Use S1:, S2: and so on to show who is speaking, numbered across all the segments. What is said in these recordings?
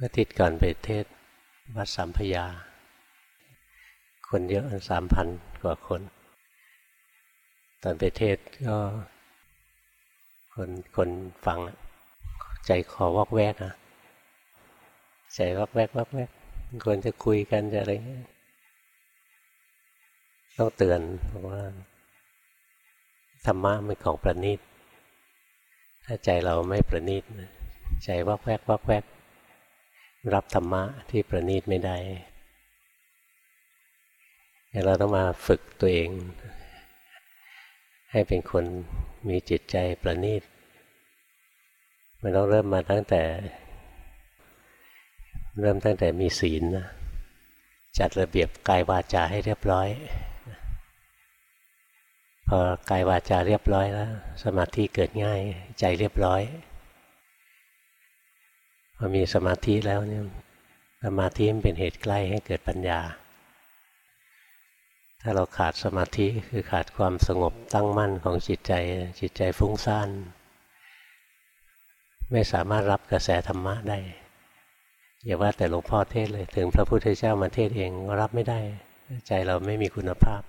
S1: เมื่อทิศก่อนไปเทศวัดสามพยา คนเยอะสามพันกว่าคน ตอนไปเทศก็ คนคนฟัง ใจคอวอกแวกนะใจวอกแวกวอกแวกควรจะคุยกันจะอะไรเงี้ยต้องเตือนว่าธรรมะเป็นของประณีตถ้าใจเราไม่ประณีตใจวอกแวกวอกแวก รับธรรมะที่ประณีตไม่ได้เราต้องมาฝึกตัวเอง ให้เป็นคนมีจิตใจประณีตมันต้องเริ่มมาตั้งแต่ เริ่มตั้งแต่มีศีลนะจัดระเบียบกายวาจาให้เรียบร้อย พอกายวาจาเรียบร้อยแล้ว สมาธิเกิดง่ายใจเรียบร้อย พอมีสมาธิแล้วเนี่ยสมาธิมันเป็นเหตุใกล้ให้เกิดปัญญา ถ้าเราขาดสมาธิคือขาดความสงบตั้งมั่นของจิตใจ จิตใจฟุ้งซ่าน ไม่สามารถรับกระแสธรรมะได้ อย่าว่าแต่หลวงพ่อเทศเลย ถึงพระพุทธเจ้ามาเทศเองก็รับไม่ได้ ใจเราไม่มีคุณภาพ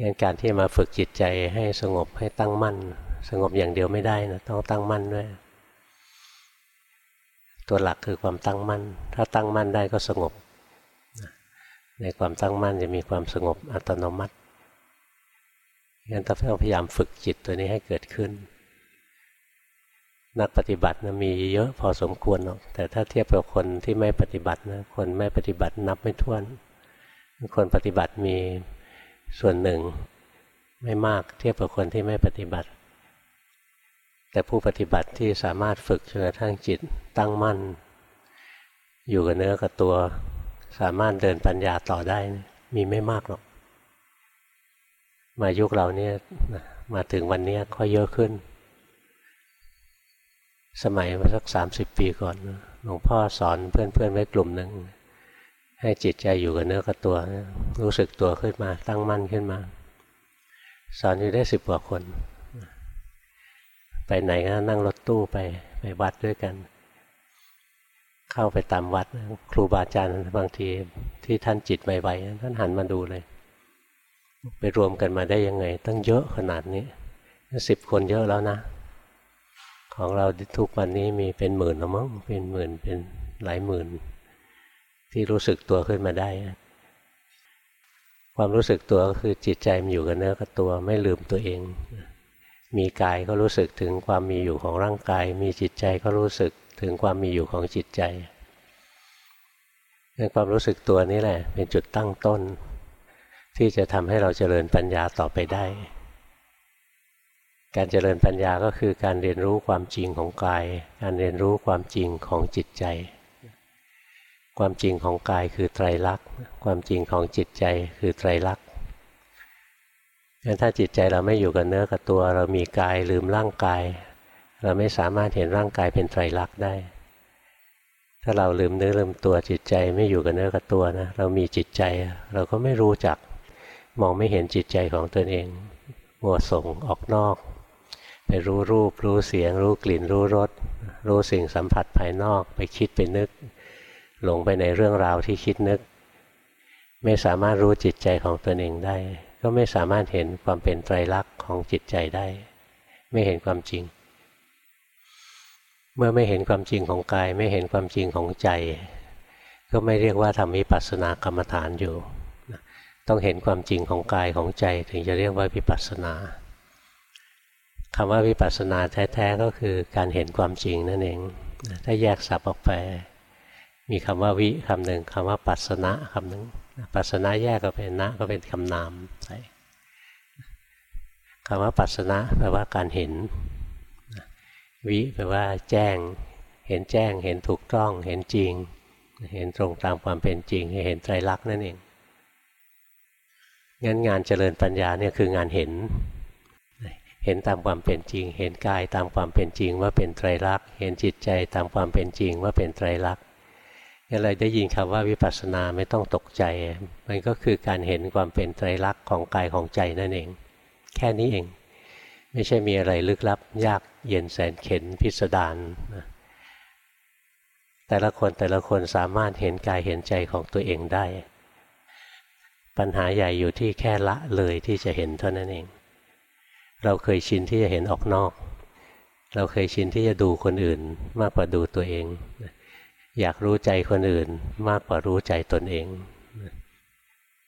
S1: งั้นการที่มาฝึกจิตใจให้สงบให้ตั้งมั่น สงบอย่างเดียวไม่ได้นะต้องตั้งมั่นด้วย ตัวหลักคือความตั้งมั่น ถ้าตั้งมั่นได้ก็สงบ ในความตั้งมั่นจะมีความสงบอัตโนมัติงั้นต้องพยายามฝึกจิตตัวนี้ให้เกิดขึ้น นักปฏิบัตินะมีเยอะพอสมควรหรอกแต่ถ้าเทียบกับคนที่ไม่ปฏิบัตินะคนไม่ปฏิบัตินับไม่ถ้วน คนปฏิบัติมีส่วนหนึ่งไม่มากเทียบกับคนที่ไม่ปฏิบัติ แต่ผู้ปฏิบัติที่สามารถฝึกจนกระทั่งจิตตั้งมั่น อยู่กับเนื้อกับตัว สามารถเดินปัญญาต่อได้มีไม่มากหรอก มายุคเราเนี่ยมาถึงวันนี้ก็เยอะขึ้น สมัยมาสักสามสิบปีก่อนหลวงพ่อสอนเพื่อนๆไว้กลุ่มหนึ่งให้จิตใจอยู่กับเนื้อกับตัว รู้สึกตัวขึ้นมา ตั้งมั่นขึ้นมา สอนอยู่ได้สิบกว่าคน ไปไหนก็นั่งรถตู้ไปไปวัดด้วยกัน เข้าไปตามวัด ครูบาอาจารย์บางทีที่ท่านจิตไวๆท่านหันมาดูเลย ไปรวมกันมาได้ยังไง ตั้งเยอะขนาดนี้สิบคนเยอะแล้วนะ ของเราทุกวันนี้มีเป็นหมื่นแล้วมั้งเป็นหมื่นเป็นหลายหมื่น ที่รู้สึกตัวขึ้นมาได้ ความรู้สึกตัวก็คือจิตใจมันอยู่กับเนื้อกับตัวไม่ลืมตัวเอง มีกายก็รู้สึกถึงความมีอยู่ของร่างกาย มีจิตใจก็รู้สึกถึงความมีอยู่ของจิตใจในความรู้สึกตัวนี้แหละ เป็นจุดตั้งต้น ที่จะทำให้เราเจริญปัญญาต่อไปได้ การเจริญปัญญาก็คือการเรียนรู้ความจริงของกาย การเรียนรู้ความจริงของจิตใจ ความจริงของกายคือไตรลักษณ์ ความจริงของจิตใจคือไตรลักษณ์ งั้นถ้าจิตใจเราไม่อยู่กับเนื้อกับตัว เรามีกายลืมร่างกาย เราไม่สามารถเห็นร่างกายเป็นไตรลักษณ์ได้ ถ้าเราลืมเนื้อลืมตัวจิตใจไม่อยู่กับเนื้อกับตัวนะเรามีจิตใจ เราก็ไม่รู้จักมองไม่เห็นจิตใจของตนเองมัวส่งออกนอก ไปรู้รูป รู้เสียง รู้กลิ่น รู้รสรู้สิ่งสัมผัสภายนอก ไปคิดไปนึก หลงไปในเรื่องราวที่คิดนึก ไม่สามารถรู้จิตใจของตนเองได้ ก็ไม่สามารถเห็นความเป็นไตรลักษณ์ของจิตใจได้ ไม่เห็นความจริง เมื่อไม่เห็นความจริงของกาย ไม่เห็นความจริงของใจ ก็ไม่เรียกว่าทำวิปัสสนากรรมฐานอยู่ ต้องเห็นความจริงของกายของใจ ถึงจะเรียกว่าวิปัสสนาคำว่าวิปัสสนาแท้ๆก็คือการเห็นความจริงนั่นเอง ถ้าแยกสับออกไป มีคำว่าวิคำหนึ่งคำว่าปัสสนะคำหนึ่ง ปัสนะแยกก็เป็นนะก็เป็นคำนามใช่คำว่าปัสนะแปลว่าการเห็น วิแปลว่าแจ้ง เห็นแจ้ง เห็นถูกต้อง เห็นจริง เห็นตรงตามความเป็นจริง เห็นไตรลักษณ์นั่นเอง งั้นงานเจริญปัญญาเนี่ยคืองานเห็น เห็นตามความเป็นจริง เห็นกายตามความเป็นจริงว่าเป็นไตรลักษณ์ เห็นจิตใจตามความเป็นจริงว่าเป็นไตรลักษณ์ อะไรได้ยินคำว่าวิปัสสนาไม่ต้องตกใจ มันก็คือการเห็นความเป็นไตรลักษณ์ของกายของใจนั่นเอง แค่นี้เอง ไม่ใช่มีอะไรลึกลับ ยากเย็นแสนเข็นพิสดารแต่ละคนแต่ละคนสามารถเห็นกายเห็นใจของตัวเองได้ ปัญหาใหญ่อยู่ที่แค่ละเลยที่จะเห็นเท่านั้นเอง เราเคยชินที่จะเห็นออกนอก เราเคยชินที่จะดูคนอื่นมากกว่าดูตัวเอง อยากรู้ใจคนอื่นมากกว่ารู้ใจตนเอง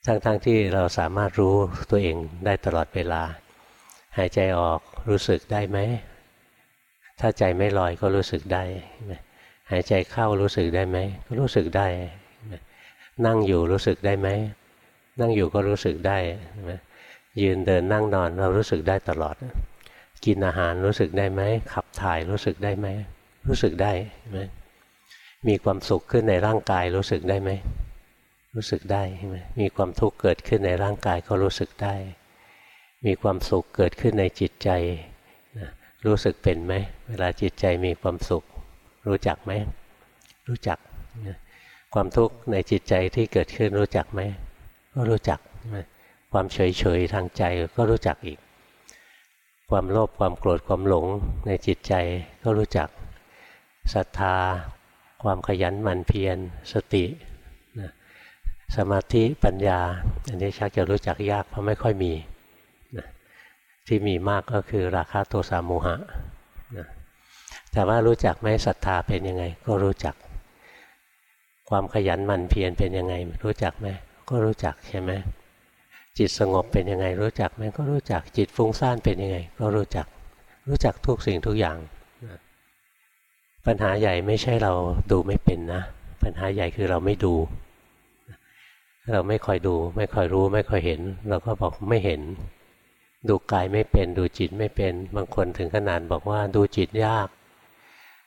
S1: ทั้งๆทที่เราสามารถรู้ตัวเองได้ตลอดเวลา หายใจออกรู้สึกได้ไหม ถ้าใจไม่ลอยก็รู้สึกได้ หายใจเข้ารู้สึกได้ไหม ก็รู้สึกได้ นั่งอยู่รู้สึกได้ไหม นั่งอยู่ก็รู้สึกได้ ยืนเดินนั่งนอนเรารู้สึกได้ตลอด กินอาหารรู้สึกได้ไหม ขับถ่ายรู้สึกได้ไหม รู้สึกได้ไหม มีความสุขขึ้นในร่างกายรู้สึกได้ไหม รู้สึกได้ใช่ไหมมีความทุกข์เกิดขึ้นในร่างกายก็รู้สึกได้ มีความสุขเกิดขึ้นในจิตใจรู้สึกเป็นไหม เวลาจิตใจมีความสุข รู้จักไหม รู้จักความทุกข์ในจิตใจที่เกิดขึ้นรู้จักไหม ก็รู้จักความเฉยเฉยทางใจก็รู้จักอีก ความโลภความโกรธความหลงในจิตใจก็รู้จักศรัทธา ความขยันหมั่นเพียรสติสมาธิปัญญา อันนี้ชักจะรู้จักยากเพราะไม่ค่อยมีที่มีมากก็คือราคะโทสะโมหะแต่ว่ารู้จักไหมศรัทธาเป็นยังไง ก็รู้จัก ความขยันหมั่นเพียรเป็นยังไง รู้จักไหมก็รู้จักใช่ไหมจิตสงบเป็นยังไงรู้จักไหมก็รู้จักจิตฟุ้งซ่านเป็นยังไง ก็รู้จักรู้จักทุกสิ่งทุกอย่าง ปัญหาใหญ่ไม่ใช่เราดูไม่เป็นนะ ปัญหาใหญ่คือเราไม่ดู เราไม่คอยดู ไม่คอยรู้ ไม่คอยเห็น เราก็บอกไม่เห็น ดูกายไม่เป็น ดูจิตไม่เป็น บางคนถึงขนาดบอกว่าดูจิตยาก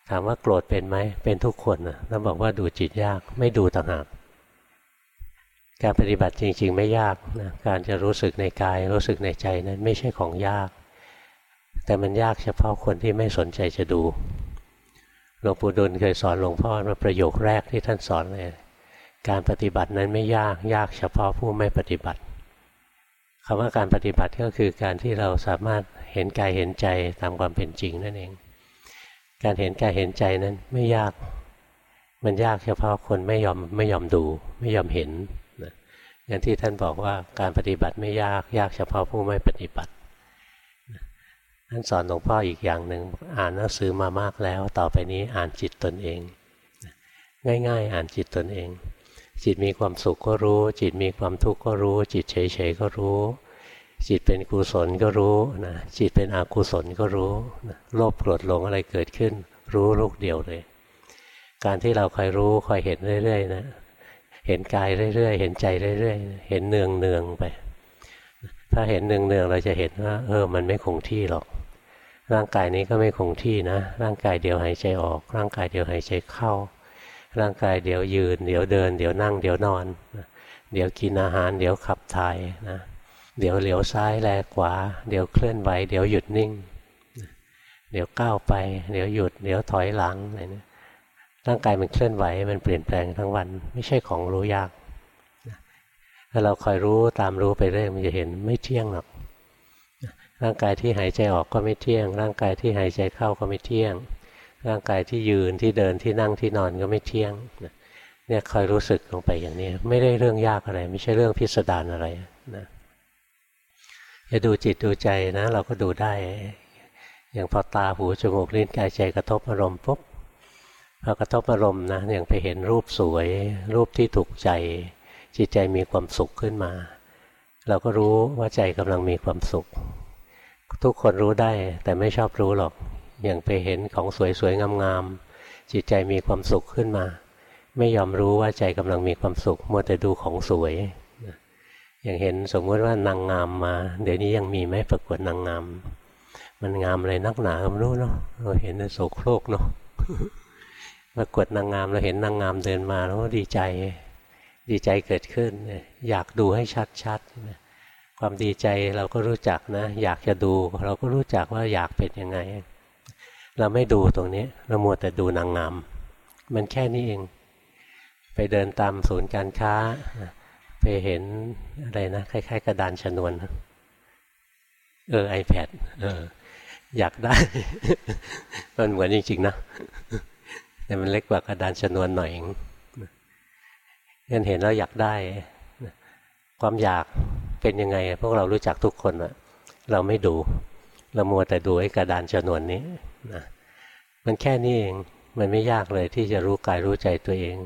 S1: ถามว่าโกรธเป็นไหมเป็นทุกคนนะแล้วบอกว่าดูจิตยาก ไม่ดูต่างหากการปฏิบัติจริง ๆ ไม่ยากนะการจะรู้สึกในกาย รู้สึกในใจนั้นไม่ใช่ของยาก แต่มันยากเฉพาะคนที่ไม่สนใจจะดู หลวงปู่ดุลเคยสอนหลวงพ่อว่าประโยคแรกที่ท่านสอนเลยการปฏิบัตินั้นไม่ยากยากเฉพาะผู้ไม่ปฏิบัติคำว่าการปฏิบัติก็คือการที่เราสามารถเห็นกายเห็นใจตามความเป็นจริงนั่นเอง การเห็นกายเห็นใจนั้นไม่ยาก มันยากเฉพาะคนไม่ยอมไม่ยอมดู ไม่ยอมเห็นนะอย่างที่ท่านบอกว่าการปฏิบัติไม่ยากยากเฉพาะผู้ไม่ปฏิบัติ ท่านสอนหลวงพ่ออีกอย่างหนึ่งอ่านหนังสือมามากแล้ว ต่อไปนี้อ่านจิตตนเอง ง่าย ๆ อ่านจิตตนเอง จิตมีความสุขก็รู้ จิตมีความทุกข์ก็รู้ จิตเฉยๆก็รู้ จิตเป็นกุศลก็รู้นะจิตเป็นอกุศลก็รู้โลภโกรธหลงอะไรเกิดขึ้น รู้ลูกเดียวเลย การที่เราคอยรู้คอยเห็นเรื่อยๆนะเห็นกายเรื่อยๆ เห็นใจเรื่อยๆ เห็นเนืองเนืองไป ถ้าเห็นเนืองเนืองเราจะเห็นว่าเออมันไม่คงที่หรอก ร่างกายนี้ก็ไม่คงที่นะ ร่างกายเดี๋ยวหายใจออก ร่างกายเดี๋ยวหายใจเข้า ร่างกายเดี๋ยวยืน เดี๋ยวเดิน เดี๋ยวนั่ง เดี๋ยวนอน เดี๋ยวกินอาหาร เดี๋ยวขับถ่ายนะ เดี๋ยวเหลียวซ้ายแลขวา เดี๋ยวเคลื่อนไหว เดี๋ยวหยุดนิ่ง เดี๋ยวก้าวไป เดี๋ยวหยุด เดี๋ยวถอยหลังอะไรเนี่ยร่างกายมันเคลื่อนไหว มันเปลี่ยนแปลงทั้งวัน ไม่ใช่ของรู้ยาก ถ้าเราคอยรู้ตามรู้ไปเรื่อยมันจะเห็นไม่เที่ยงหรอก ร่างกายที่หายใจออกก็ไม่เที่ยง ร่างกายที่หายใจเข้าก็ไม่เที่ยง ร่างกายที่ยืนที่เดินที่นั่งที่นอนก็ไม่เที่ยงเนี่ยคอยรู้สึกลงไปอย่างนี้ไม่ได้เรื่องยากอะไร ไม่ใช่เรื่องพิสดารอะไรนะจะดูจิตดูใจนะ เราก็ดูได้ อย่างพอตาหูจมูกลิ้นกายใจกระทบอารมณ์ปุ๊บพอกระทบอารมณ์นะอย่างไปเห็นรูปสวย รูปที่ถูกใจ จิตใจมีความสุขขึ้นมา เราก็รู้ว่าใจกำลังมีความสุข ทุกคนรู้ได้ แต่ไม่ชอบรู้หรอก อย่างไปเห็นของสวยๆ งามๆ จิตใจมีความสุขขึ้นมา ไม่ยอมรู้ว่าใจกำลังมีความสุขมัวแต่ดูของสวย อย่างเห็นสมมติว่านางงามมา เดี๋ยวนี้ยังมีไหมประกวดนางงาม มันงามอะไรนักหนาไม่รู้เนาะ เราเห็นในโศกโครกเนาะประกวดนางงามเราเห็นนางงามเดินมาแล้วก็ดีใจ ดีใจเกิดขึ้น อยากดูให้ชัดๆ ความดีใจเราก็รู้จักนะ อยากจะดู เราก็รู้จักว่าอยากเป็นยังไง เราไม่ดูตรงนี้ เรามัวแต่ดูนางงาม มันแค่นี้เอง ไปเดินตามศูนย์การค้า ไปเห็นอะไรนะคล้ายๆ กระดานชนวนเออ iPad เออ อยากได้ มันเหมือนจริง ๆ นะ แต่มันเล็กกว่ากระดานชนวนหน่อยเองงั้นเห็นแล้วอยากได้ ความอยาก เป็นยังไง พวกเรารู้จักทุกคนอะเราไม่ดู เรามัวแต่ดูไอ้กระดานชนวนนี้นะมันแค่นี้เองมันไม่ยากเลยที่จะรู้กายรู้ใจตัวเอง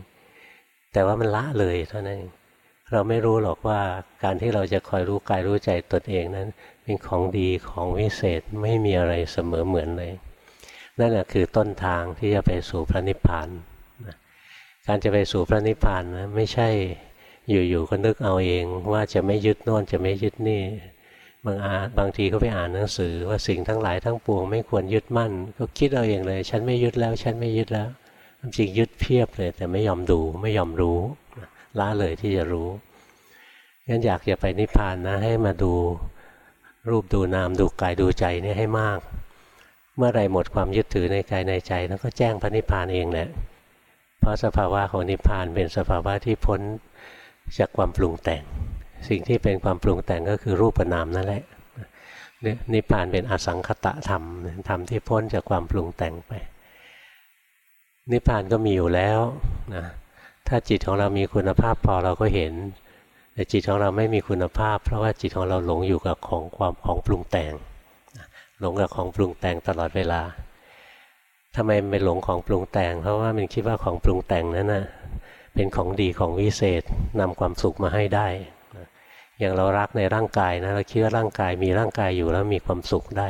S1: แต่ว่ามันละเลยเท่านั้นเองเราไม่รู้หรอกว่าการที่เราจะคอยรู้กายรู้ใจตนเองนั้น เป็นของดีของวิเศษไม่มีอะไรเสมอเหมือนเลย นั่นแหละคือต้นทางที่จะไปสู่พระนิพพานการจะไปสู่พระนิพพานนะไม่ใช่ อยู่ๆก็นึกเอาเองว่าจะไม่ยึดโน่นจะไม่ยึดนี่ บางอาบางทีก็ไปอ่านหนังสือว่าสิ่งทั้งหลายทั้งปวงไม่ควรยึดมั่น ก็คิดเอาเองเลย ฉันไม่ยึดแล้วฉันไม่ยึดแล้วจริงยึดเพียบเลย แต่ไม่ยอมดูไม่ยอมรู้ละเลยที่จะรู้งั้นอยากจะไปนิพพานนะ ให้มาดูรูปดูนามดูกายดูใจนี่ให้มาก เมื่อไรหมดความยึดถือในกายในใจ แล้วก็แจ้งพระนิพพานเองแหละเพราะสภาวะของนิพพานเป็นสภาวะที่พ้น จากความปรุงแต่ง สิ่งที่เป็นความปรุงแต่งก็คือรูปนามนั่นแหละนิพพานเป็นอสังคตะธรรมธรรมที่พ้นจากความปรุงแต่งไป นิพพานก็มีอยู่แล้วนะถ้าจิตของเรามีคุณภาพพอเราก็เห็น แต่จิตของเราไม่มีคุณภาพ เพราะว่าจิตของเราหลงอยู่กับของความของปรุงแต่ง หลงกับของปรุงแต่งตลอดเวลาทำไมไปหลงของปรุงแต่ง เพราะว่ามันคิดว่าของปรุงแต่งนั้นนะ เป็นของดีของวิเศษนำความสุขมาให้ได้อย่างเรารักในร่างกายนะเราคิดว่าร่างกายมีร่างกายอยู่แล้วมีความสุขได้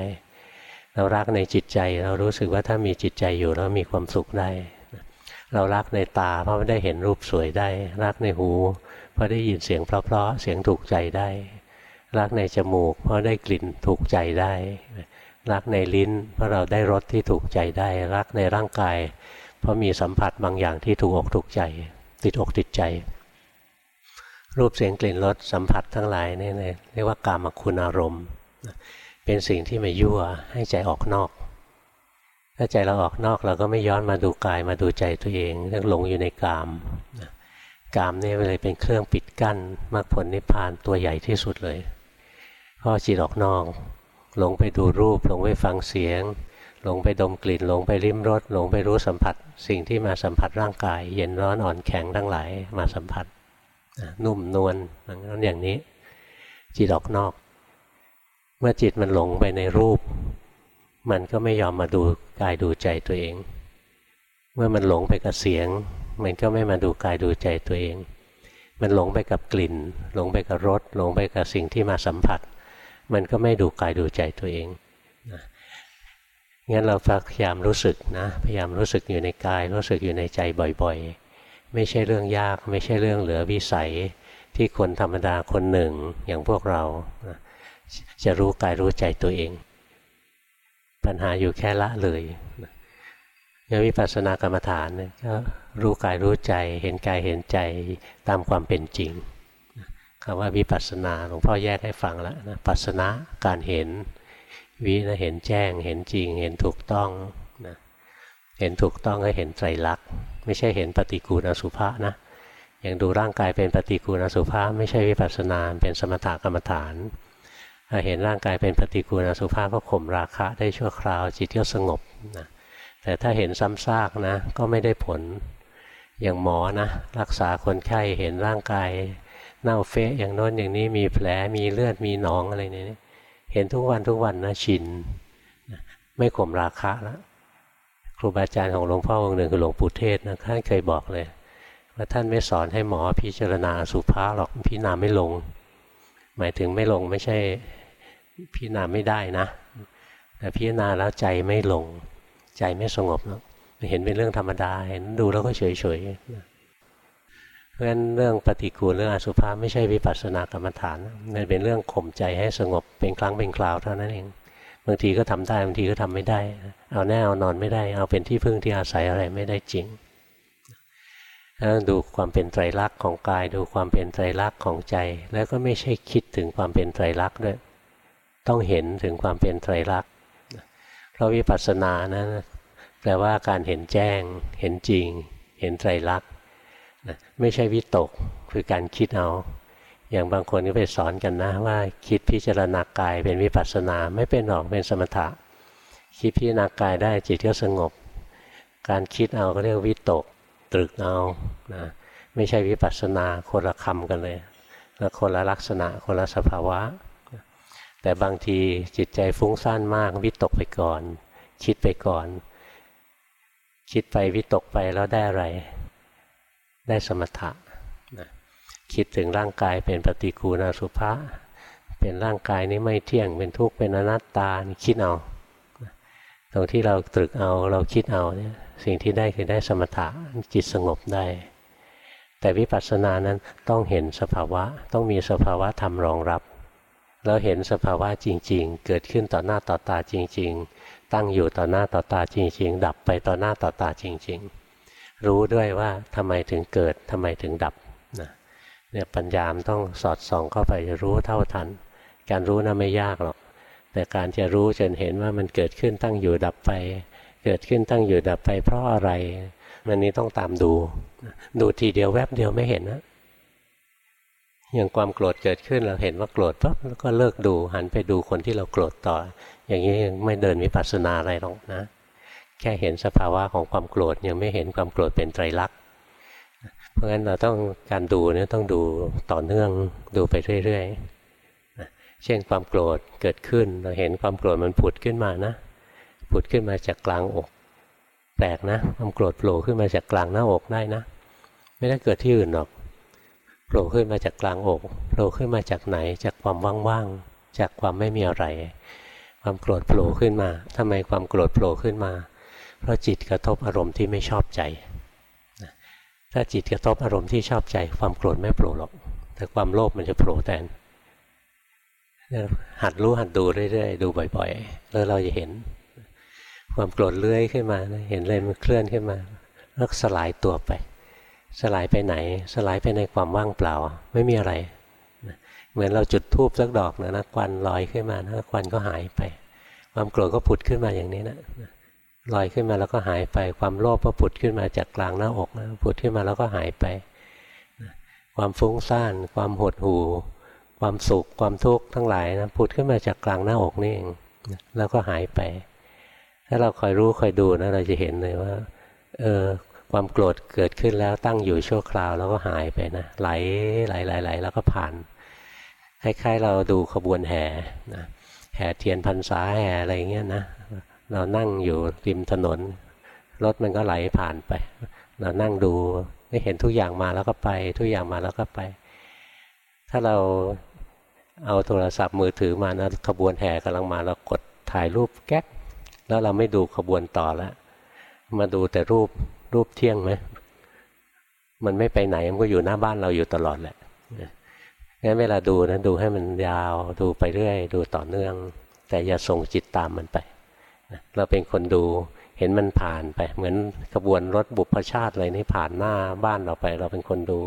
S1: เรารักในจิตใจเรารู้สึกว่าถ้ามีจิตใจอยู่แล้วมีความสุขได้ เรารักในตาเพราะไม่ได้เห็นรูปสวยได้ รักในหู เพราะได้ยินเสียงเพราะๆเสียงถูกใจได้ รักในจมูก เพราะได้กลิ่นถูกใจได้ รักในลิ้น เพราะเราได้รสที่ถูกใจได้ รักในร่างกาย เพราะมีสัมผัสบางอย่างที่ถูกอกถูกใจ ติดอกติดใจ รูปเสียงกลิ่นรสสัมผัสทั้งหลายนี่เรียกว่ากามคุณอารมณ์ เป็นสิ่งที่มายั่วให้ใจออกนอก ถ้าใจเราออกนอกเราก็ไม่ย้อนมาดูกายมาดูใจตัวเองยังหลงอยู่ในกามกามนี่เลยเป็นเครื่องปิดกั้นมรรคผลนิพพานตัวใหญ่ที่สุดเลยพอจิตออกนอกหลงไปดูรูปหลงไปฟังเสียง หลงไปดมกลิ่นหลงไปริมรสหลงไปรู้สัมผัส สิ่งที่มาสัมผัสร่างกาย เย็นร้อนอ่อนแข็งทั้งหลายมาสัมผัสนุ่มนวลนั้นอย่างนี้ จิตออกนอก เมื่อจิตมันหลงไปในรูป มันก็ไม่ยอมมาดูกายดูใจตัวเอง เมื่อมันหลงไปกับเสียง มันก็ไม่มาดูกายดูใจตัวเอง มันหลงไปกับกลิ่น หลงไปกับรสหลงไปกับสิ่งที่มาสัมผัส มันก็ไม่ดูกายดูใจตัวเอง งั้นเราพยายามรู้สึกนะ พยายามรู้สึกอยู่ในกาย รู้สึกอยู่ในใจบ่อยๆ ไม่ใช่เรื่องยาก ไม่ใช่เรื่องเหลือวิสัยที่คนธรรมดาคนหนึ่งอย่างพวกเราจะรู้กายรู้ใจตัวเอง ปัญหาอยู่แค่ละเลยยังวิปัสสนากรรมฐานก็รู้กายรู้ใจ เห็นกายเห็นใจตามความเป็นจริงคำว่าวิปัสสนาหลวงพ่อแยกให้ฟังแล้วนะปัสสนะการเห็น วินะเห็นแจ้ง เห็นจริง เห็นถูกต้องนะเห็นถูกต้องก็เห็นไตรลักษณ์ไม่ใช่เห็นปฏิกูลอสุภะนะอย่างดูร่างกายเป็นปฏิกูลอสุภะไม่ใช่วิปัสสนาเป็นสมถกรรมฐานเห็นร่างกายเป็นปฏิกูลอสุภาพก็ข่มราคะได้ชั่วคราวจิตก็สงบนะแต่ถ้าเห็นซ้ำซากนะก็ไม่ได้ผลอย่างหมอนะรักษาคนไข้เห็นร่างกายเน่าเฟะอย่างโน้นอย่างนี้มีแผลมีเลือดมีหนองอะไรเนี่ย เห็นทุกวันทุกวันนะชินไม่ข่มราคะแล้วครูบาอาจารย์ของหลวงพ่อองค์หนึ่งคือหลวงปู่เทศนะท่านเคยบอกเลย ว่าท่านไม่สอนให้หมอพิจารณาสุภาหรอกพิจารณาไม่ลง หมายถึงไม่ลงไม่ใช่พิจารณาไม่ได้นะ แต่พิจารณาแล้วใจไม่ลง ใจไม่สงบแล้วเห็นเป็นเรื่องธรรมดาเห็นดูแล้วก็เฉยๆ เพราะฉะนั้นเรื่องปฏิกูลเรื่องอสุภะไม่ใช่วิปัสสนากรรมฐานมันเป็นเรื่องข่มใจให้สงบเป็นครั้งเป็นคราวเท่านั้นเองบางทีก็ทำได้บางทีก็ทำไม่ได้ เอาแน่เอานอนไม่ได้ เอาเป็นที่พึ่งที่อาศัยอะไรไม่ได้จริงดูความเป็นไตรลักษณ์ของกาย ดูความเป็นไตรลักษณ์ของใจ แล้วก็ไม่ใช่คิดถึงความเป็นไตรลักษณ์ด้วย ต้องเห็นถึงความเป็นไตรลักษณ์เพราะวิปัสสนานะแปลว่าการเห็นแจ้ง เห็นจริง เห็นไตรลักษณ์ ไม่ใช่วิตกคือการคิดเอา อย่างบางคนก็ไปสอนกันนะว่าคิดพิจารณากายเป็นวิปัสสนาไม่เป็นหรอกเป็นสมถะ คิดพิจารณากายได้จิตก็สงบ การคิดเอาก็เรียกวิตก ตรึกเอานะไม่ใช่วิปัสสนาคนละคำกันเลยแล้วคนละลักษณะคนละสภาวะ แต่บางทีจิตใจฟุ้งซ่านมากวิตกไปก่อน คิดไปก่อน คิดไปวิตกไปแล้วได้อะไร ได้สมถะนะคิดถึงร่างกายเป็นปฏิกูณสุภาเป็นร่างกายนี้ไม่เที่ยงเป็นทุกข์เป็นอนัตตาคิดเอาตรงที่เราตรึกเอาเราคิดเอาเนี่ยสิ่งที่ได้คือได้สมถะจิตสงบได้ แต่วิปัสสนานั้นต้องเห็นสภาวะต้องมีสภาวะธรรมรองรับ เราเห็นสภาวะจริง ๆ เกิดขึ้นต่อหน้าต่อตาจริง ๆ ตั้งอยู่ต่อหน้าต่อตาจริง ๆ ดับไปต่อหน้าต่อตาจริง ๆ รู้ด้วยว่าทำไมถึงเกิดทำไมถึงดับนะเนี่ยปัญญามต้องสอดส่องเข้าไปรู้เท่าทัน การรู้น่ะไม่ยากหรอก แต่การจะรู้จนเห็นว่ามันเกิดขึ้นตั้งอยู่ดับไป เกิดขึ้นตั้งอยู่ดับไป เพราะอะไรมันนี้ต้องตามดู ดูทีเดียวแวบเดียวไม่เห็นนะอย่างความโกรธเกิดขึ้นเราเห็นว่าโกรธปั๊บแล้วก็เลิกดูหันไปดูคนที่เราโกรธต่อ อย่างนี้ไม่เดินวิปัสสนาอะไรหรอกนะ แค่เห็นสภาวะของความโกรธยังไม่เห็นความโกรธเป็นไตรลักษณ์เพราะงั้นเราต้องการดูเนี่ยต้องดูต่อเนื่องดูไปเรื่อยๆ เช่นความโกรธเกิดขึ้นเราเห็นความโกรธมันผุดขึ้นมานะผุดขึ้นมาจากกลางอก แปลกนะ ความโกรธโผล่ขึ้นมาจากกลางหน้าอกได้นะ ไม่ได้เกิดที่อื่นหรอกโผล่ขึ้นมาจากกลางอกโผล่ขึ้นมาจากไหนจากความว่างๆจากความไม่มีอะไร ความโกรธโผล่ขึ้นมาทำไมความโกรธโผล่ขึ้นมา เพราะจิตกระทบอารมณ์ที่ไม่ชอบใจ ถ้าจิตกระทบอารมณ์ที่ชอบใจ ความโกรธไม่โผล่หรอก แต่ความโลภมันจะโผล่แทนหัดรู้หัดดูเรื่อยๆ ดูบ่อยๆ แล้วเราจะเห็น ความโกรธเลื้อยขึ้นมา เห็นเลยมันเคลื่อนขึ้นมาแล้วสลายตัวไป สลายไปไหน สลายไปในความว่างเปล่า ไม่มีอะไร เหมือนเราจุดทูบสักดอกนะนะควันลอยขึ้นมานะควันก็หายไป ความโกรธก็ผุดขึ้นมาอย่างนี้นะ ลอยขึ้นมาแล้วก็หายไป ความโลภก็ผุดขึ้นมาจากกลางหน้าอกนะผุดขึ้นมาแล้วก็หายไป ความฟุ้งซ่าน ความหดหู่ ความสุข ความทุกข์ทั้งหลายนะผุดขึ้นมาจากกลางหน้าอกนี่เองแล้วก็หายไป ถ้าเราคอยรู้คอยดูนะเราจะเห็นเลยว่า เออความโกรธเกิดขึ้นแล้วตั้งอยู่ชั่วคราวแล้วก็หายไปนะไหลไหลไหลไหลแล้วก็ผ่านคล้ายๆ เราดูขบวนแห่นะแห่เทียนพรรษาแห่อะไรเงี้ยนะ เรานั่งอยู่ริมถนน รถมันก็ไหลผ่านไป เรานั่งดูไม่เห็นทุกอย่างมาแล้วก็ไป ทุกอย่างมาแล้วก็ไป ถ้าเราเอาโทรศัพท์มือถือมานะขบวนแห่กำลังมาเรากดถ่ายรูปแก๊กแล้วเราไม่ดูขบวนต่อแล้วมาดูแต่รูปรูปเที่ยงไหมมันไม่ไปไหนมันก็อยู่หน้าบ้านเราอยู่ตลอดแหละงั้นเวลาดูนะดูให้มันยาวดูไปเรื่อย ดูต่อเนื่อง แต่อย่าส่งจิตตามมันไป เราเป็นคนดูเห็นมันผ่านไป เหมือนขบวนรถบุพชาติอะไรนี่ผ่านหน้าบ้านเราไป เราเป็นคนดู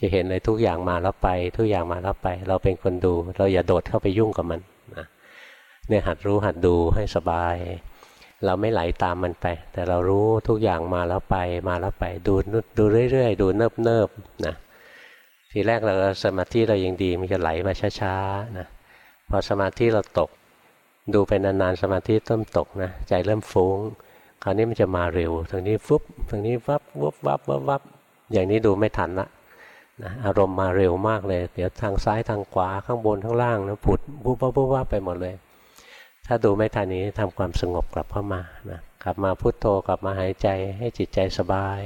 S1: จะเห็นเลยทุกอย่างมาแล้วไป ทุกอย่างมาแล้วไป เราเป็นคนดู เราอย่าโดดเข้าไปยุ่งกับมันนะเนี่ยหัดรู้หัดดูให้สบาย เราไม่ไหลาตามมันไป แต่เรารู้ทุกอย่างมาแล้วไปมาแล้วไป ดูดูเรื่อยๆ ดูเนิบเนิบนะทีแรกเราสมาธิเรายังดีมันจะไหลมาช้าๆนะพอสมาธิเราตก ดูไปนานๆสมาธิเริ่มตกนะใจเริ่มฟุ้งคราวนี้มันจะมาเร็วทางนี้ฟุบทางนี้วับวับวับวับวับอย่างนี้ดูไม่ทันละนะอารมณ์มาเร็วมากเลย เดี๋ยวทางซ้ายทางขวาข้างบนข้างล่างนะผุดวุบวับวุบวับไปหมดเลย ถ้าดูไม่ทันนี้ทำความสงบกลับเข้ามานะกลับมาพุโทโธกลับมาหายใจให้จิตใจสบาย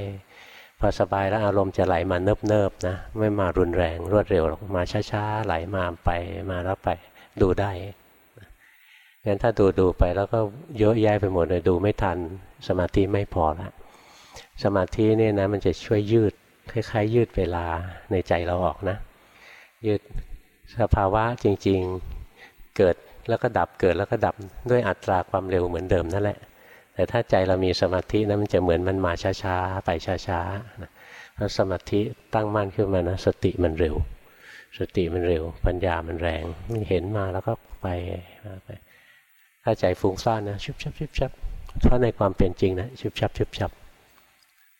S1: พอสบายแล้วอารมณ์จะไหลมาเนิบๆนะไม่มารุนแรงรวดเร็วหรอกมาช้าๆไหลมาไปมาแล้วไปดูได้ งั้นถ้าดูดูไปแล้วก็เยอะแยะไปหมดเลยดูไม่ทัน สมาธิไม่พอละสมาธินี่นะมันจะช่วยยืดคล้ายๆ ยืดเวลาในใจเราออกนะ ยืดสภาวะจริงๆเกิดแล้วก็ดับเกิดแล้วก็ดับด้วยอัตราความเร็วเหมือนเดิมนั่นแหละ แต่ถ้าใจเรามีสมาธินะมันจะเหมือนมันมาช้าๆไปช้าๆเพราะสมาธิตั้งมั่นขึ้นมานะสติมันเร็ว สติมันเร็ว ปัญญามันแรงเห็นมาแล้วก็ไปไป ถ้าใจฟุ้งซ่านนะชุบชับชุบชับเพราะในความเป็นจริงนะชุบชับชุบชับ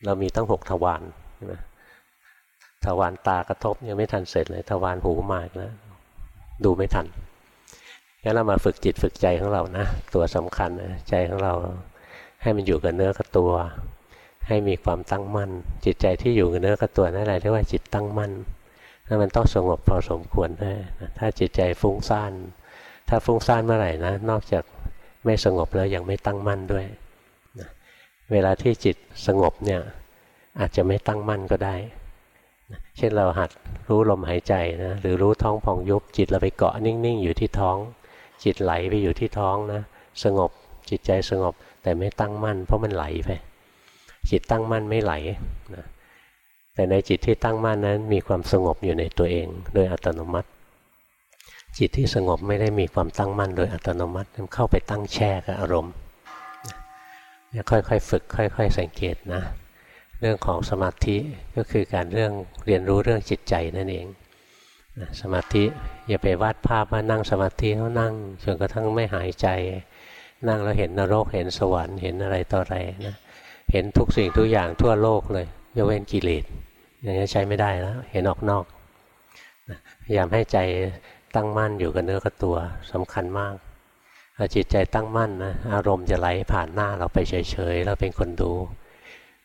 S1: เรามีตั้งหกทวารทวารตากระทบยังไม่ทันเสร็จเลยทวารหูมาอีกแล้วดูไม่ทันงั้นเรามาฝึกจิตฝึกใจของเรานะตัวสำคัญใจของเราให้มันอยู่กับเนื้อกับตัว ให้มีความตั้งมั่น จิตใจที่อยู่กับเนื้อกับตัวนั่นแหละเรียกว่าจิตตั้งมั่นแล้วมันต้องสงบพอสมควรนะถ้าจิตใจฟุ้งซ่าน ถ้าฟุ้งซ่านเมื่อไหร่นะ นอกจากไม่สงบแล้วยังไม่ตั้งมั่นด้วยนะเวลาที่จิตสงบเนี่ยอาจจะไม่ตั้งมั่นก็ได้นะเช่นเราหัดรู้ลมหายใจนะหรือรู้ท้องพองยุบจิตเราไปเกาะนิ่งๆอยู่ที่ท้อง จิตไหลไปอยู่ที่ท้องนะสงบจิตใจสงบแต่ไม่ตั้งมั่น เพราะมันไหลไป จิตตั้งมั่นไม่ไหลนะแต่ในจิตที่ตั้งมั่นนั้นมีความสงบอยู่ในตัวเอง โดยอัตโนมัติ จิตที่สงบไม่ได้มีความตั้งมั่นโดยอัตโนมัติมันเข้าไปตั้งแช่กับอารมณ์ค่อยๆฝึก ค่อย ๆ สังเกตนะ เรื่องของสมาธิก็คือการเรื่องเรียนรู้เรื่องจิตใจนั่นเองสมาธิอย่าไปวาดภาพว่านั่งสมาธิแล้วนั่งจนกระทั่งไม่หายใจ นั่งแล้วเห็นนรกเห็นสวรรค์เห็นอะไรต่ออะไรนะเห็นทุกสิ่งทุกอย่างทั่วโลกเลยยกเว้นกิเลสอย่างนี้ใช้ไม่ได้แล้วเห็นออกนอกพยายามให้ใจ ตั้งมั่นอยู่กับเนื้อกับตัวสำคัญมากพอจิตใจตั้งมั่นนะอารมณ์จะไหลผ่านหน้าเราไปเฉยๆเราเป็นคนดู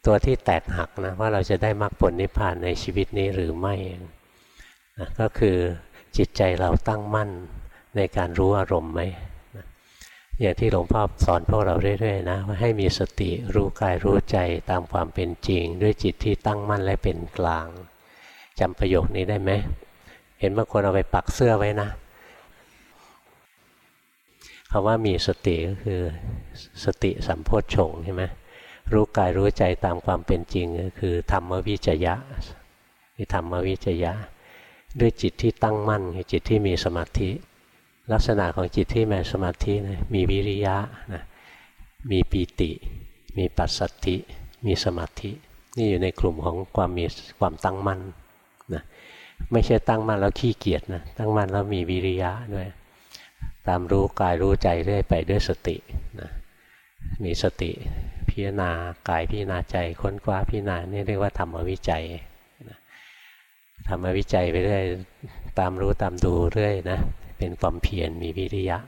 S1: ตัวที่แตกหักนะว่าเราจะได้มรรคผลนิพพานในชีวิตนี้หรือไม่นะก็คือจิตใจเราตั้งมั่นในการรู้อารมณ์ไหมอย่างที่หลวงพ่อสอนพวกเราเรื่อยๆนะว่าให้มีสติรู้กายรู้ใจตามความเป็นจริง ด้วยจิตที่ตั้งมั่นและเป็นกลางจำประโยคนี้ได้ไหม เห็นบางคนเอาไปปักเสื้อไว้นะคำว่ามีสติก็คือสติสัมโพชฌงใช่ไหมรู้กายรู้ใจตามความเป็นจริงก็คือธรรมวิจยะคือธรรมวิจยะ ด้วยจิตที่ตั้งมั่นคือจิตที่มีสมาธิ ลักษณะของจิตที่มีสมาธินะมีวิริยะนะมีปีติ มีปัสสัทธิมีสมาธิ นี่อยู่ในกลุ่มของความมีความตั้งมั่น ไม่ใช่ตั้งมั่นแล้วขี้เกียจนะตั้งมั่นแล้วมีวิริยะด้วยตามรู้กายรู้ใจเรื่อยไปด้วยสตินะมีสติพิจารณากายพิจารณาใจค้นคว้าพิจารณานี่เรียกว่าธรรมวิจัยทำมวิจัยไปเรื่อยตามรู้ตามดูเรื่อยนะเป็นความเพียรมีวิริยะ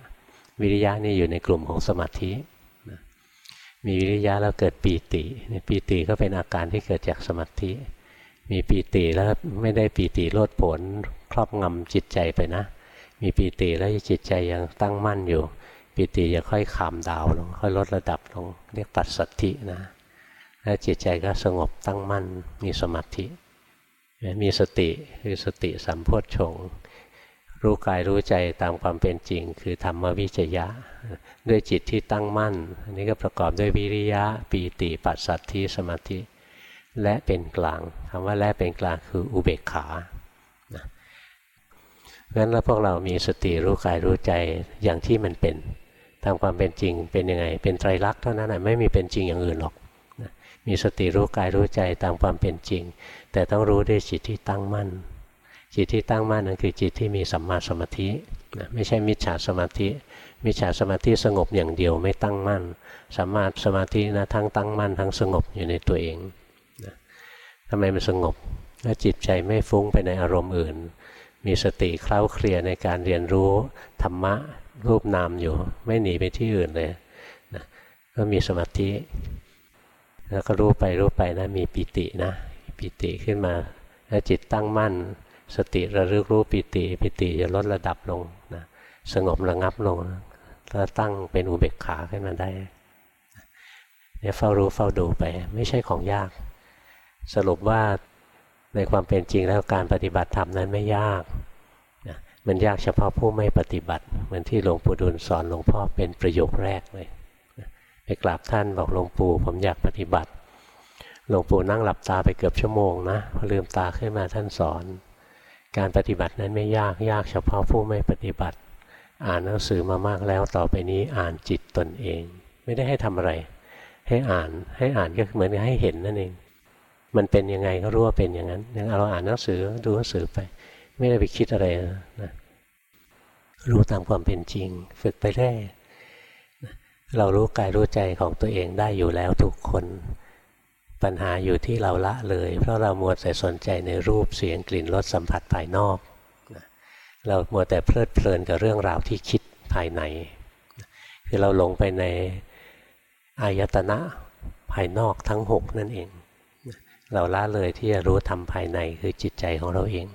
S1: วิริยะนี่อยู่ในกลุ่มของสมาธิมีวิริยะแล้วเกิดปีติปีติก็เป็นอาการที่เกิดจากสมาธิ มีปีติแล้วไม่ได้ปีติโลดผลครอบงำจิตใจไปนะ มีปีติแล้วจิตใจยังตั้งมั่นอยู่ ปีติจะค่อยขามดาวลงค่อยลดระดับลงเรียกปัสสัทธินะแล้วจิตใจก็สงบตั้งมั่นมีสมาธิ มีสติคือสติสัมโพชฌงรู้กายรู้ใจตามความเป็นจริง คือธรรมวิจยะ ด้วยจิตที่ตั้งมั่น อันนี้ก็ประกอบด้วยวิริยะปีติปัสสัทธิสมาธิ และเป็นกลางคำว่าและเป็นกลางคืออุเบกขานะงั้นแล้วพวกเรามีสติรู้กายรู้ใจอย่างที่มันเป็น ตามความเป็นจริงเป็นยังไง เป็นไตรลักษณ์เท่านั้นไม่มีเป็นจริงอย่างอื่นหรอกมีสติรู้กายรู้ใจตามความเป็นจริง แต่ต้องรู้ด้วยจิตที่ตั้งมั่น จิตที่ตั้งมั่นนั่นคือจิตที่มีสัมมาสมาธินะไม่ใช่มิจฉาสมาธิ มิจฉาสมาธิสงบอย่างเดียวไม่ตั้งมั่นสัมมาสมาธินะทั้งตั้งมั่นทั้งสงบอยู่ในตัวเอง ทำไมมันสงบแล้วจิตใจไม่ฟุ้งไปในอารมณ์อื่น มีสติเคล้าเคลียในการเรียนรู้ธรรมะรูปนามอยู่ ไม่หนีไปที่อื่นเลยนะก็มีสมาธิ แล้วก็รู้ไปรู้ไปนะมีปิตินะปิติขึ้นมาแล้วจิตตั้งมั่น สติระลึกรู้ปิติ ปิติจะลดระดับลงนะสงบระงับลงแล้วตั้งเป็นอุเบกขาขึ้นมาได้เนี่ยเฝ้ารู้เฝ้าดูไป ไม่ใช่ของยาก สรุปว่าในความเป็นจริงแล้วการปฏิบัติธรรมนั้นไม่ยากนะมันยากเฉพาะผู้ไม่ปฏิบัติ เหมือนที่หลวงปู่ดูลสอนหลวงพ่อเป็นประโยคแรกเลยไปกราบท่านบอกหลวงปู่ผมอยากปฏิบัติหลวงปู่นั่งหลับตาไปเกือบชั่วโมงนะพอลืมตาขึ้นมาท่านสอน การปฏิบัตินั้นไม่ยากยากเฉพาะผู้ไม่ปฏิบัติ อ่านหนังสือมามากแล้วต่อไปนี้อ่านจิตตนเอง ไม่ได้ให้ทำอะไร ให้อ่านให้อ่านก็เหมือนให้เห็นนั่นเอง มันเป็นยังไงก็รู้ว่าเป็นอย่างนั้นอย่างเราอ่านหนังสือดูหนังสือไป ไม่ได้ไปคิดอะไรนะรู้ตามความเป็นจริง ฝึกไปได้เรารู้กายรู้ใจของตัวเองได้อยู่แล้วทุกคน ปัญหาอยู่ที่เราละเลย เพราะเรามัวแต่สนใจในรูปเสียงกลิ่นรสสัมผัสภายนอก เรามัวแต่เพลิดเพลินกับเรื่องราวที่คิดภายในคือเราลงไปในอายตนะภายนอกทั้งหกนั่นเอง เราละเลยที่จะรู้ทำภายในคือจิตใจของเราเอง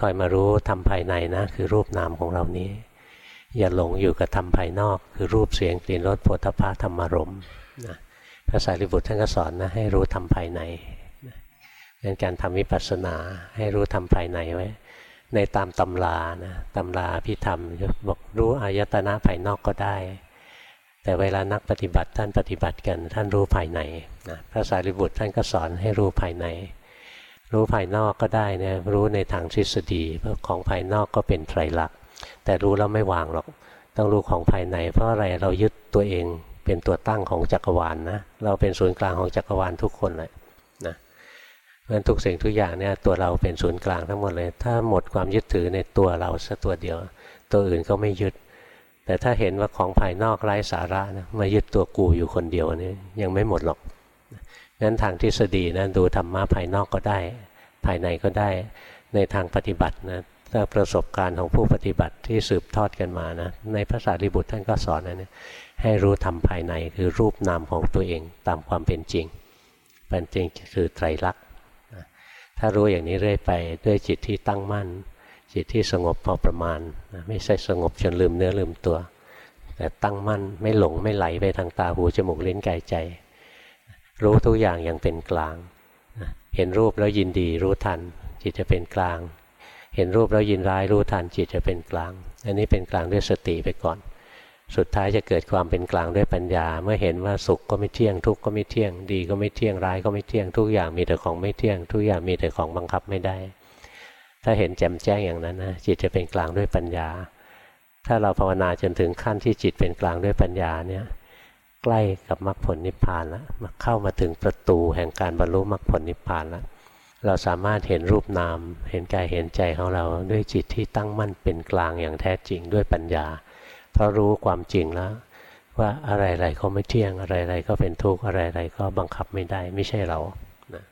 S1: คอยมารู้ทำภายในนะคือรูปนามของเรานี้ อย่าหลงอยู่กับทำภายนอก คือรูปเสียงกลิ่นรสโผฏฐะธรรมารมนะพระสารีบุตรท่านก็สอนนะให้รู้ทำภายในเป็นการทำวิปัสสนาให้รู้ทำภายในไว้ ในตามตำรานะตำราพิธรรมบอกรู้อายตนะภายนอกก็ได้ แต่เวลานักปฏิบัติท่านปฏิบัติกันท่านรู้ภายในนะพระสารีบุตรท่านก็สอนให้รู้ภายใน รู้ภายนอกก็ได้นะรู้ในทางทฤษฎีเพราะของภายนอกก็เป็นไตรลักษณ์แต่รู้แล้วไม่วางหรอก ต้องรู้ของภายใน เพราะอะไรเรายึดตัวเองเป็นตัวตั้งของจักรวาลนนะเราเป็นศูนย์กลางของจักรวาลทุกคนเลยนะเพราะทุกสิ่งทุกอย่างเนี่ยตัวเราเป็นศูนย์กลางทั้งหมดเลย ถ้าหมดความยึดถือในตัวเราสัตัวเดียว ตัวอื่นก็ไม่ยึด แต่ถ้าเห็นว่าของภายนอกไร้สาระนะมายึดตัวกูอยู่คนเดียวนี่ยังไม่หมดหรอกงั้นทางทฤษฎีนะดูธรรมะภายนอกก็ได้ ภายในก็ได้ ในทางปฏิบัตินะถ้าประสบการณ์ของผู้ปฏิบัติที่สืบทอดกันมานะในพระสารีบุตรท่านก็สอนนะเนี่ยให้รู้ธรรมภายในคือรูปนามของตัวเองตามความเป็นจริงเป็นจริงคือไตรลักษณ์ถ้ารู้อย่างนี้เรื่อยไปด้วยจิตที่ตั้งมั่น จิตที่สงบพอประมาณนะไม่ใช่สงบจนลืมเนื้อลืมตัว แต่ตั้งมั่นไม่หลงไม่ไหลไปทางตาหูจมูกลิ้นกายใจ รู้ทุกอย่างอย่างเป็นกลางเห็นรูปแล้วยินดีรู้ทัน จิตจะเป็นกลาง เห็นรูปแล้วยินร้ายรู้ทันจิตจะเป็นกลาง อันนี้เป็นกลางด้วยสติไปก่อน สุดท้ายจะเกิดความเป็นกลางด้วยปัญญา เมื่อเห็นว่าสุขก็ไม่เที่ยงทุกข์ก็ไม่เที่ยงดีก็ไม่เที่ยงร้ายก็ไม่เที่ยงทุกอย่างมีแต่ของไม่เที่ยง ทุกอย่างมีแต่ของบังคับไม่ได้ ถ้าเห็นแจ่มแจ้งอย่างนั้นนะจิตจะเป็นกลางด้วยปัญญา ถ้าเราภาวนาจนถึงขั้นที่จิตเป็นกลางด้วยปัญญาเนี่ยใกล้กับมรรคผลนิพพานแล้วมาเข้ามาถึงประตูแห่งการบรรลุมรรคผลนิพพานแล้วเราสามารถเห็นรูปนาม เห็นกายเห็นใจของเราด้วยจิตที่ตั้งมั่นเป็นกลางอย่างแท้จริงด้วยปัญญา เพราะรู้ความจริงแล้ว ว่าอะไรๆก็ไม่เที่ยงอะไรๆก็เป็นทุกข์อะไรๆก็บังคับไม่ได้ไม่ใช่เรานะ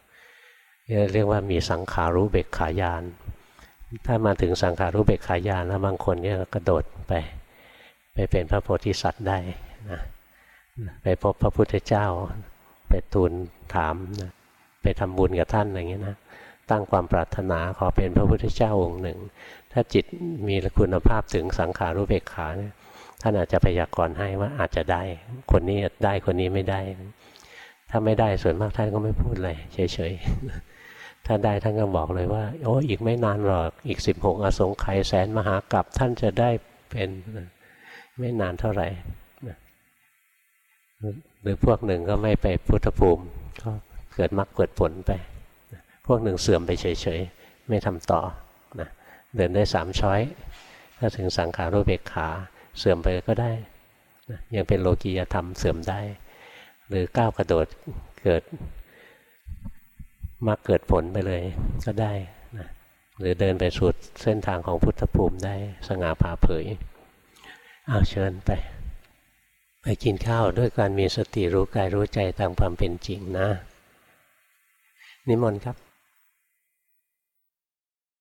S1: เรียกว่ามีสังขารู้เบกขายาน ถ้ามาถึงสังขารู้เบกขายานแล้วบางคนเนี่ยกระโดดไป ไปเป็นพระโพธิสัตว์ได้นะไปพบพระพุทธเจ้า ไปทูลถามนะไปทำบุญกับท่านอะไรเงี้ยนะตั้งความปรารถนาขอเป็นพระพุทธเจ้าองค์หนึ่ง ถ้าจิตมีคุณภาพถึงสังขารุเบกขาเนี่ยท่านอาจจะพยากรณ์ให้ว่าอาจจะได้ คนนี้ได้คนนี้ไม่ได้ ถ้าไม่ได้ส่วนมากท่านก็ไม่พูดเลยเฉยๆ ถ้าได้ท่านก็บอกเลยว่าโอ้อีกไม่นานหรอกอีกสิบหกอสงไขยแสนมหากรัปท่านจะได้เป็นไม่นานเท่าไหร่หรือพวกหนึ่งก็ไม่ไปพุทธภูมิ ก็เกิดมรรคเกิดผลไป พวกหนึ่งเสื่อมไปเฉยๆ ไม่ทำต่อนะเดินได้สามช้อย ถ้าถึงสังขารุเบกขาเสื่อมไปก็ได้นะยังเป็นโลกียธรรมเสื่อมได้ หรือก้าวกระโดดเกิด มาเกิดผลไปเลยก็ได้นะหรือเดินไปสุดเส้นทางของพุทธภูมิได้สง่าผ่าเผยเอาเชิญไป ไปกินข้าวด้วยการมีสติรู้กายรู้ใจตามความเป็นจริงนะ นิมนต์ครับ